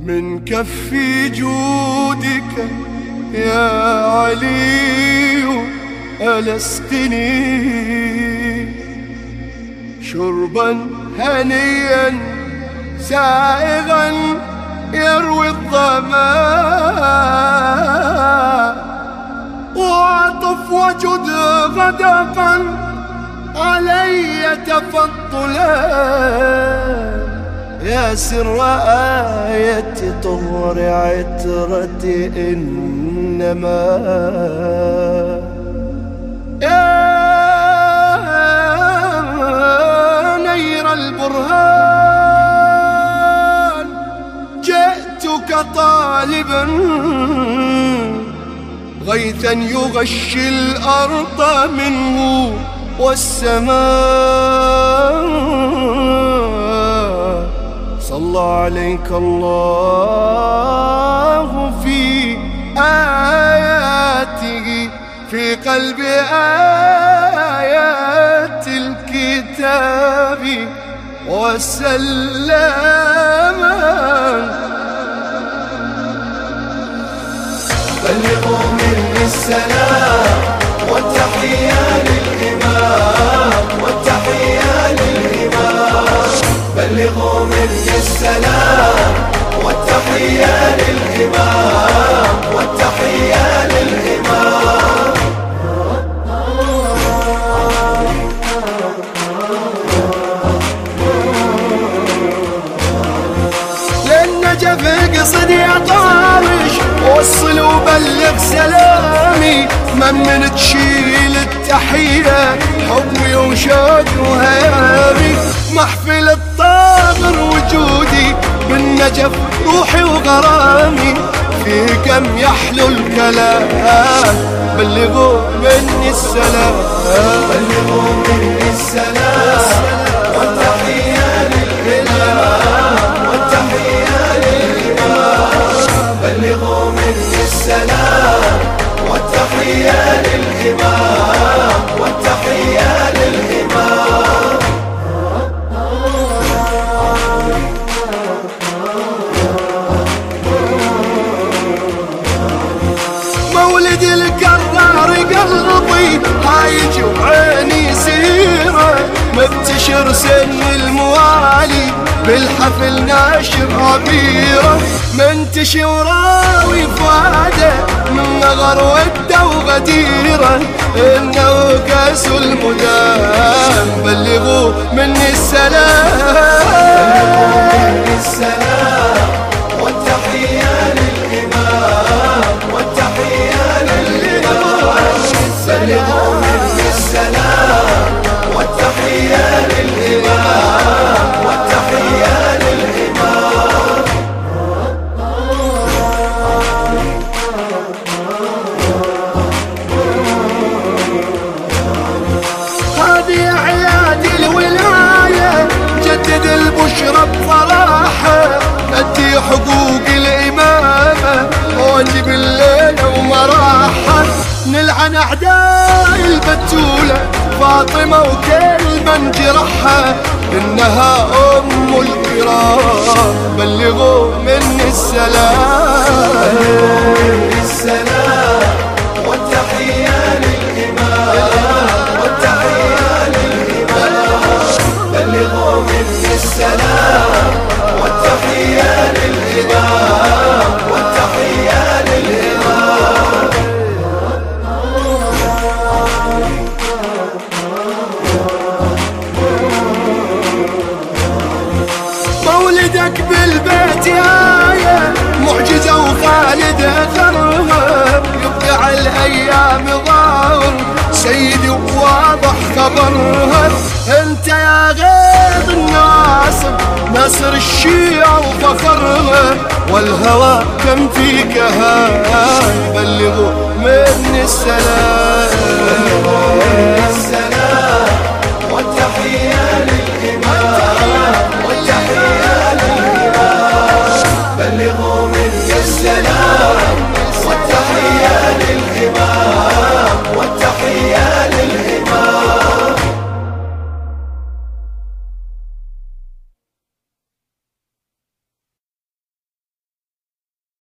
من كف جودك يا علي ألسقني شربا هنيا سائغا يروي الظماء. وعطف وجد غدقا علي تفضلا سر آية طهر عترتي إنما. يا نير البرهان جئتك طالبا غيثا يغشي الأرض منه والسماء. عليك الله في آياته في قلب آيات الكتاب. وسلم. بلغوا مني السلام مني السلام والتحية للإمام والتحية للإمام. للنجف قصد يا طارش وصل وبلغ سلامي. من من تشيل التحية حبي وشوق وهيامي محفل الطاغر وجودي بالنجف روحي وغرامي في كم يحلو الكلام. بلغوا مني السلام. بلغوا مني السلام. والتحية للإمام والتحية للإمام بلغوا مني السلام. والتحية للإمام سن الموالي بالحفل ناشر عبيرة منتشي وراوي فؤاده من نغر ودة وغديرة. إنه كاس المدام بلغوا مني السلام. البتولة فاطمة وكل من جرحها إنها أم الكرام بلغوا مني السلام. السلام والتحية للإمام والتحية للإمام بلغوا مني السلام. خبرها انت يا غيظ الناصر نصر الشيعة وفخرها والهوى كم فيك هاي؟ بلغوا